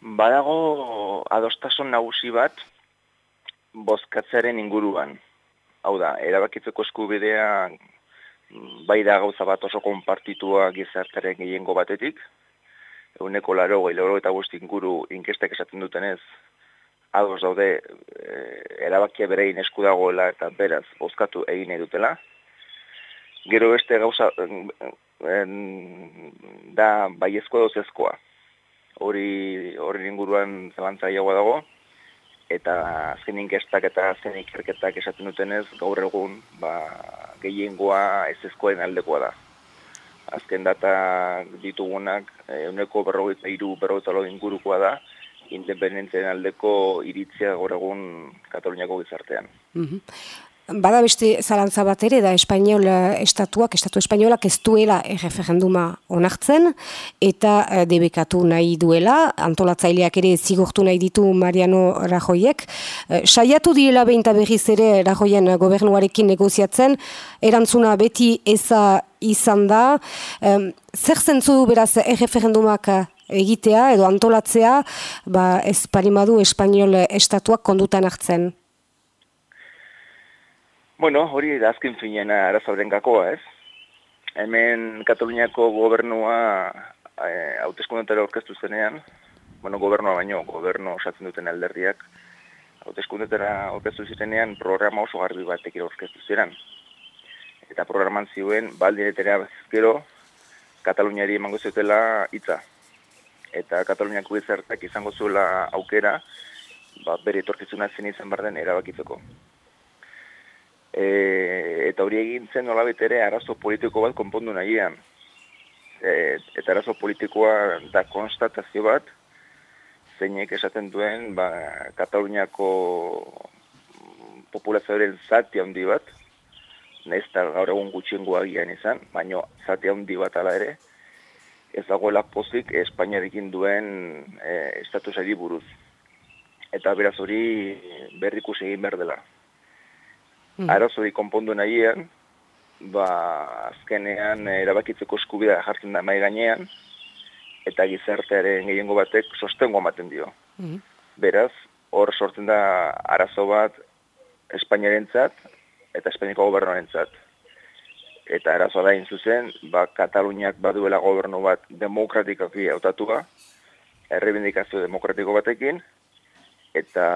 Badago adostasun nagusi bat bozkatzaren inguruan. Hau da, erabakitzeko eskubidea bai da gauza bat oso konpartitua gizartaren gehiengo batetik, eguneko laro, laro eta guzti inguru inkestek esaten dutenez, ados daude e, erabakia berein esku dagoela eta beraz bozkatu egin dutela. Gero beste gauza en, da baiezko dozezkoa. Hori hori inguruan zelantza dago, eta azken inkestak eta azken ikerketak esaten dutenez, gaur egun ba, gehiengoa ez ezkoen aldekoa da. Azken data ditugunak, euneko berrogeita iru berrogeita ingurukoa da, independentzen aldeko iritzia gaur egun Kataluniako gizartean. Mm Bada beste zalantza bat ere da Espainiol eh, estatuak, estatu espainolak ez duela erreferenduma onartzen eta eh, debekatu nahi duela, antolatzaileak ere zigortu nahi ditu Mariano Rajoiek. Eh, saiatu diela behinta berriz ere Rajoien gobernuarekin negoziatzen, erantzuna beti eza izan da. Zer zentzu beraz erreferendumak egitea edo antolatzea ba, ez parimadu Espainiol estatuak kondutan hartzen? Bueno, hori da azken finean arazauren gakoa, ez? Hemen Kataluniako gobernua eh, hauteskundetara orkestu zenean, bueno, gobernua baino, gobernu osatzen duten alderdiak, hauteskundetara orkestu zirenean programa oso garbi batek orkestu ziren. Eta programan ziuen, baldiretera gero, Kataluniari emango zutela hitza. Eta Kataluniako izartak izango zuela aukera, ba, bere etorkizuna zen izan barden erabakitzeko e, eta hori egin zen nola ere arazo politiko bat konpondu nahian. E, eta arazo politikoa da konstatazio bat, zeinek esaten duen ba, Kataluniako populazioaren zati handi bat, nahiz eta gaur egun gutxiengo agian izan, baino zati handi bat ala ere, ez dagoela pozik Espainiarekin duen e, estatusari buruz. Eta beraz hori berrikus egin behar dela mm. arazoi konpondu nahian, ba, azkenean erabakitzeko eskubidea jartzen da mai gainean, eta gizartearen gehiengo batek sostengo ematen dio. Mm. Beraz, hor sortzen da arazo bat Espainiaren zat, eta Espainiako gobernoaren zat. Eta arazoa da zuzen, ba, Kataluniak baduela gobernu bat demokratikaki hautatua, errebindikazio demokratiko batekin, eta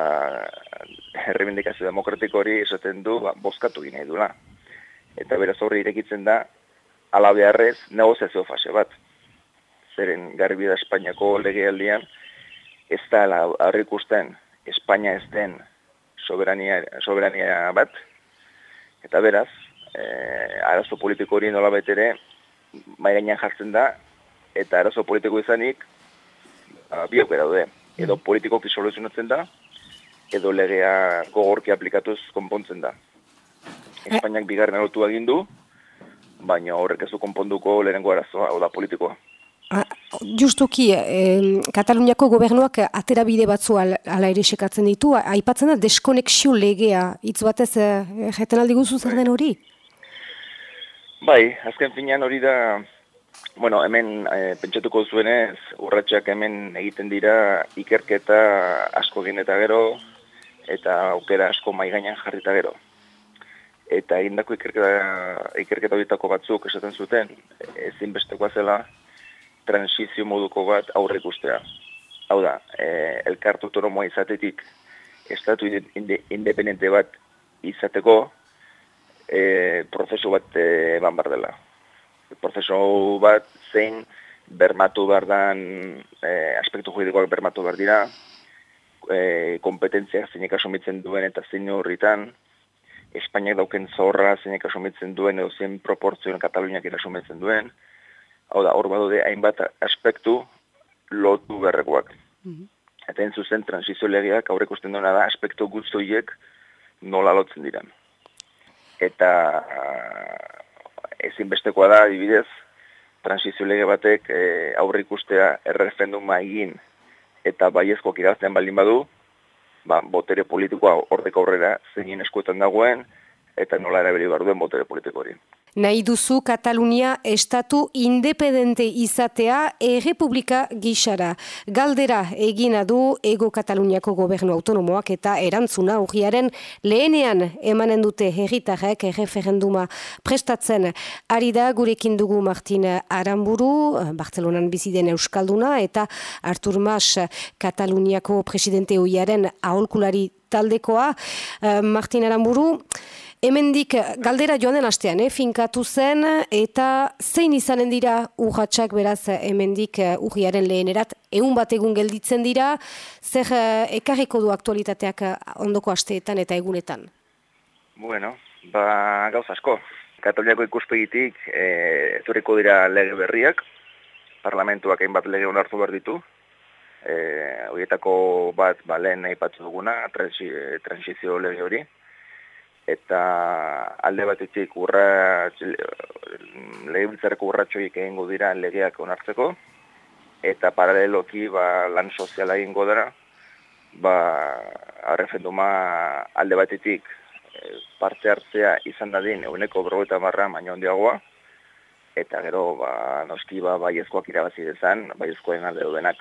herribindikazio demokratiko hori esaten du ba, bozkatu gine dula. Eta beraz horri irekitzen da, ala beharrez, negoziazio fase bat. Zeren garbi da Espainiako legealdian, ez da harri ikusten Espainia ez den soberania, soberania bat, eta beraz, e, arazo politiko hori nola betere, mairainan jartzen da, eta arazo politiko izanik, ba, biok daude edo politikoki soluzionatzen da, edo legea gogorki aplikatuz konpontzen da. Eh. Espainiak bigarren erotu egin du, baina horrek ez du konponduko lehenengo arazoa, hau da politikoa. Ah, justuki, eh, Kataluniako gobernuak atera bide batzu ala ere sekatzen ditu, aipatzen da deskonexio legea, hitz batez, eh, jeten aldi guzu zer den hori? Bai, azken finean hori da, Bueno, hemen e, pentsatuko zuenez, urratxak hemen egiten dira ikerketa asko egin eta gero, eta aukera asko maigainan jarrita gero. Eta egindako ikerketa, ikerketa horietako batzuk esaten zuten, ezinbestekoa zela transizio moduko bat aurre ikustea. Hau da, e, elkartu toromoa izatetik, estatu independente bat izateko, e, prozesu bat eman bar dela prozeso bat zein bermatu behar dan e, aspektu juridikoak bermatu behar dira, e, kompetentziak zeinek asumitzen duen eta zein horritan, Espainiak dauken zorra zeinek asumitzen duen edo zein proportzioen Kataluniak irasumitzen duen, hau da, hor badude hainbat aspektu lotu berrekoak. Mm -hmm. Eta entzuzen transizio legeak aurre ikusten duena da aspektu guztoiek nola lotzen diran. Eta ezinbestekoa da, adibidez, transizio lege batek e, aurre ikustea errefenduma egin eta baiezkoak irazten baldin badu, ba, botere politikoa ordeko aurrera zein eskuetan dagoen, eta nola erabili behar duen botere politiko hori. Nahi duzu Katalunia estatu independente izatea errepublika gixara. Galdera egina du ego Kataluniako gobernu autonomoak eta erantzuna urriaren lehenean emanen dute herritarrek erreferenduma prestatzen. Ari da gurekin dugu Martin Aramburu, Bartzelonan biziden Euskalduna eta Artur Mas Kataluniako presidente hoiaren aholkulari taldekoa. Martin Aramburu, Hemendik galdera joan den astean, eh, finkatu zen, eta zein izanen dira urratxak beraz hemendik uh, urriaren lehenerat, egun bat egun gelditzen dira, zer ekarriko du aktualitateak ondoko asteetan eta egunetan? Bueno, ba gauz asko. Katoliako ikuspegitik, e, etoriko dira lege berriak, parlamentuak hainbat lege onartu behar ditu, e, horietako bat ba, lehen nahi duguna, transizio lege hori, eta alde batetik urratx legebiltzareko urratxoik egingo dira legeak onartzeko. Eta paraleloki ba, lan soziala egingo dara ba arrefenduma alde batetik eh, parte hartzea izan dadin eguneko berrogeita marra baino handiagoa. Eta gero ba, noski ba, baiezkoak irabazi dezan baiezkoen alde duenak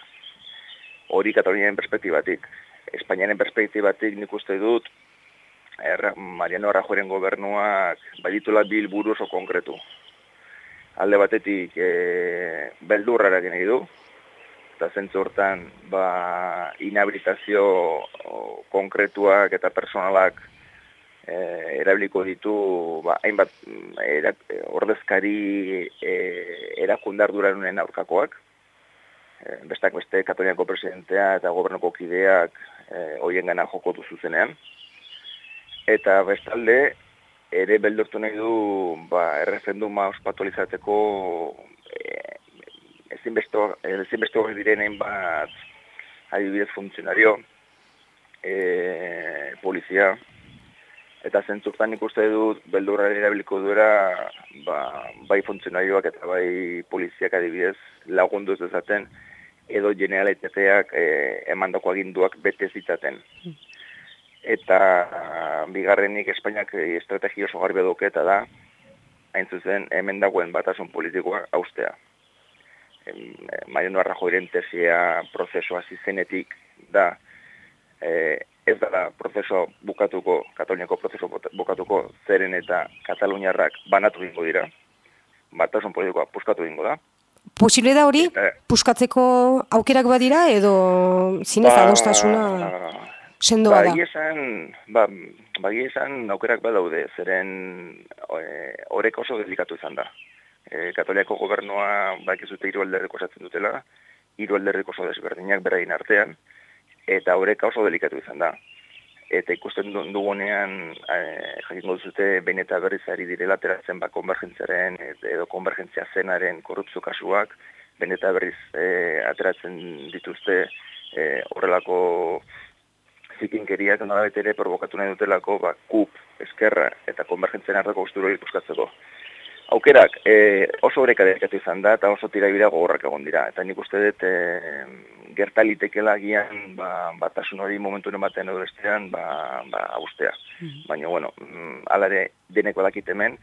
hori Kataluniaren perspektibatik. Espainiaren perspektibatik nik uste dut er, Mariano Rajoren gobernuak baditula bil buru oso konkretu. Alde batetik e, beldurra eragin du, eta zentzu hortan ba, inhabilitazio konkretuak eta personalak e, erabiliko ditu ba, hainbat era, ordezkari e, erakundar duranunen aurkakoak. E, bestak beste Katoliako presidentea eta gobernuko kideak e, hoien gana joko duzuzenean eta bestalde ere beldurtu nahi du ba, errefenduma ospatualizateko e, ezinbesto ezin direnen bat adibidez funtzionario e, polizia eta zentzurtan ikuste dut beldurra erabiliko duera ba, bai funtzionarioak eta bai poliziak adibidez lagundu ez dezaten edo generalitateak e, emandako aginduak bete zitaten. Hmm eta bigarrenik Espainiak estrategia oso garbi duke eta da hain zuzen hemen dagoen batasun politikoa austea. Mariano Arrajoiren tesia prozesua zizenetik da e, ez da prozeso bukatuko, Kataluniako prozeso bukatuko zeren eta Kataluniarrak banatu ingo dira. Batasun politikoa puskatu ingo da. Posible da hori? Puskatzeko aukerak badira edo zinez ba, adostasuna? Sendoa da. Ba, ba, esan aukerak badaude, zeren horrek oso delikatu izan da. E, Katoliako gobernua bak ezute hiru alderriko esatzen dutela, hiru alderriko oso desberdinak berain artean, eta horrek oso delikatu izan da. Eta ikusten dugunean, e, jakin duzute, behin eta berriz ari direla ateratzen ba, konvergentziaren edo konvergentzia zenaren korruptzu kasuak, behin eta berriz e, ateratzen dituzte e, horrelako zikinkeriak nola ere provokatu nahi dutelako ba, kup, eskerra eta konvergentzen arrako guzturo ikuskatzeko. Aukerak e, oso dedikatu izan da eta oso tira ibira gogorrak egon dira. Eta nik uste dut e, gertalitekela gian ba, batasun hori momentu ematen edo bestean ba, ba, abustea. Mm Baina, bueno, mm, alare deneko dakit hemen,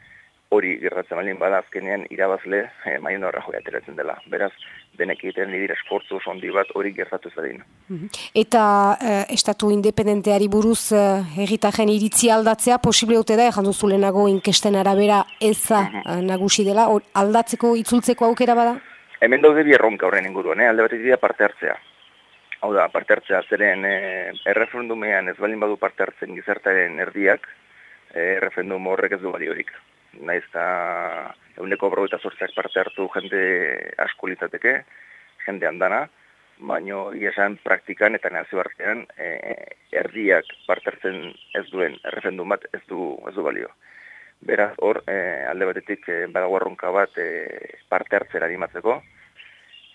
hori gertatzen balin bada azkenean irabazle e, maien horra joia ateratzen dela. Beraz, denek egiten dira esportzu ondi bat hori gertatu zadin. Mhm. Eta eh, estatu independenteari buruz eh, egitajen iritzi aldatzea, posible dute da, ejan duzulenago inkesten arabera eza mm -hmm. nagusi dela, or, aldatzeko, itzultzeko aukera bada? Hemen daude bi erronka horren inguruan, eh? alde bat dira parte hartzea. Hau da, parte hartzea, zeren eh, erreferendumean ez balin badu parte hartzen gizartaren erdiak, eh, erreferendum horrek ez du baliorik naiz eta eguneko berrogeita zortziak parte hartu jende asko litzateke, jende handana, baino esan praktikan eta nazio artean e, parte hartzen ez duen errefendun bat ez du, ez du balio. Beraz, hor, e, alde batetik e, badago bat e, parte hartzera animatzeko,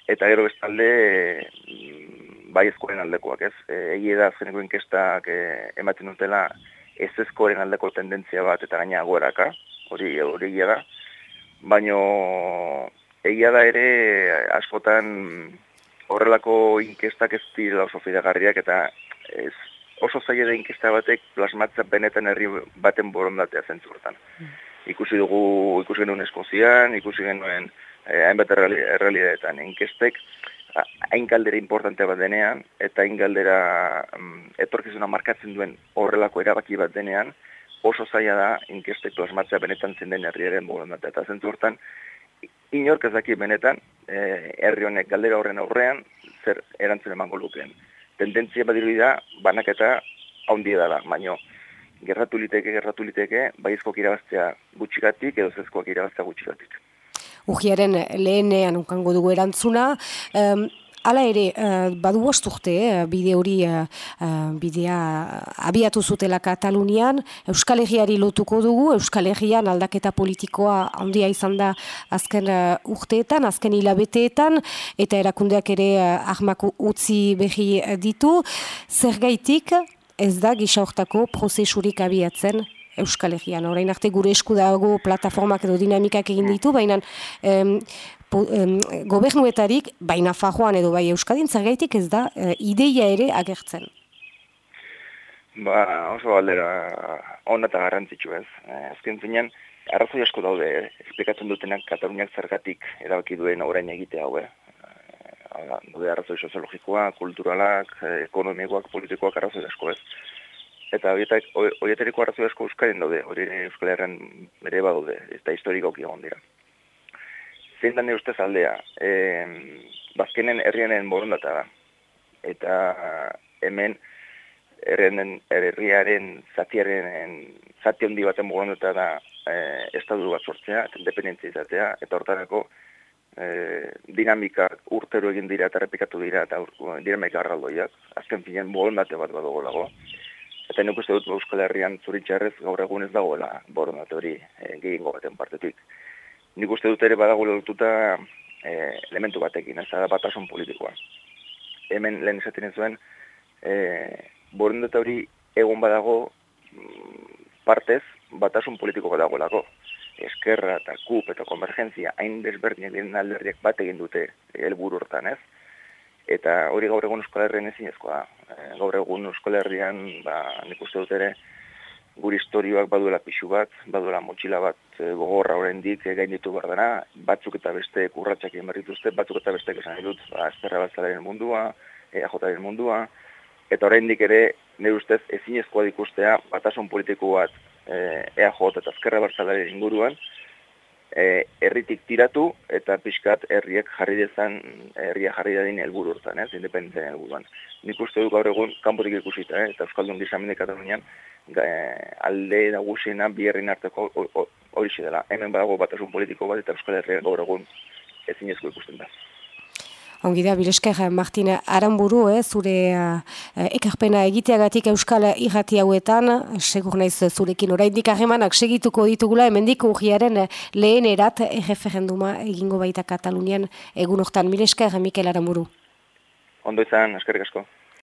eta gero bestalde e, bai ezkoren aldekoak, ez? E, Egi da zeneko inkestak e, ematen dutela ez ezkoren aldeko tendentzia bat eta gaina agoraka, hori hori da. Baino egia da ere askotan horrelako inkestak ez dira oso fidagarriak eta ez oso zaila da inkesta batek plasmatzen benetan herri baten borondatea zentzu hortan. ikusi dugu, ikusi genuen Eskozian, ikusi genuen eh, hainbat errealitateetan inkestek, hain galdera importante bat denean, eta hain galdera mm, etorkizuna markatzen duen horrelako erabaki bat denean, oso zaila da inkestek plasmatzea benetan zen den herriaren borondatea. Eta zentu hortan, inork ez daki benetan, e, herri honek galdera horren aurrean, zer erantzen emango lukeen. Tendentzia badiru da, banaketa haundia da, baino, gerratu liteke, gerratu liteke, baizkoak irabaztea gutxikatik, edo zezkoak irabaztea gutxikatik. Ujiaren lehenean ukango dugu erantzuna, um, Hala ere, uh, badu bosturte, uh, bide hori uh, bidea abiatu zutela Katalunian, Euskal Herriari lotuko dugu, Euskal Herrian aldaketa politikoa handia izan da azken urteetan, azken hilabeteetan, eta erakundeak ere uh, ahmak utzi behi ditu. Zer gaitik, ez da gisa hortako prozesurik abiatzen Euskal Herrian. Horain arte gure esku dago plataformak edo dinamikak egin ditu, baina gobernuetarik, baina fajoan edo bai Euskadin, zergaitik ez da e, ideia ere agertzen? Ba, oso aldera hona eta garrantzitsu ez. Ezken zinean, arrazoi asko daude, esplikatzen dutenak Kataluniak zergatik erabaki duen orain egite hau, eh? Daude arrazoi soziologikoa, kulturalak, ekonomikoak, politikoak arrazoi asko ez. Eta horietariko arrazoi asko euskaren daude, hori euskal herren bere badaude, eta historikoki egon dira zein da ustez aldea, e, bazkenen herrianen borondata da. Eta hemen herriaren, herriaren zatiaren zati handi baten borondata da e, estadu bat sortzea, eta eta hortarako e, dinamika urtero egin dira eta repikatu dira eta dinamika arraldoiak, azken finean borondate bat badugu lago. Eta nik uste dut Euskal Herrian zuritxarrez gaur egun ez dagoela borondate hori e, gehiengo baten partetik nik uste dut ere badago lotuta e, elementu batekin, ez da batasun politikoa. Hemen lehen esaten zuen, e, borendeta hori egon badago mm, partez batasun politiko badago lako. Eskerra eta kup eta konvergentzia hain desberdinak diren alderriak bat egin dute helburu hortan, ez? Eta hori gaur egun Euskal Herrian ezin ezkoa. E, gaur egun Euskal Herrian, ba, nik uste dut ere, gure historioak baduela pixu bat, baduela motxila bat e, gogorra oraindik e, gain ditu behar dena, batzuk eta beste kurratxak egin berrituzte, batzuk eta beste esan dut, ba, azterra batzalaren mundua, EAJaren mundua, eta oraindik ere, nire ustez, ezin ezkoa dikustea, batasun politiko bat e, EAJ eta azkerra batzalaren inguruan, e, erritik tiratu eta pixkat herriek jarri dezan, herria jarri dadin helburu hortan, ez, independentzen helburuan. Nik uste du gaur egun, kanpotik ikusita, eh, eta Euskaldun gizamendik Katalunian, alde nagusiena bierrin arteko hori dela. Hemen badago batasun politiko bat eta Euskal Herria gaur egun ezin ezko ikusten da. Ongi da, Bilesker, Martin Aramburu, eh, zure uh, ekarpena egiteagatik Euskal irrati hauetan, segur naiz zurekin oraindik harremanak segituko ditugula, hemendik urriaren lehen erat erreferenduma egingo baita Katalunian egun hortan. Bilesker, Mikel Aramburu. Ondo izan, eskerrik asko.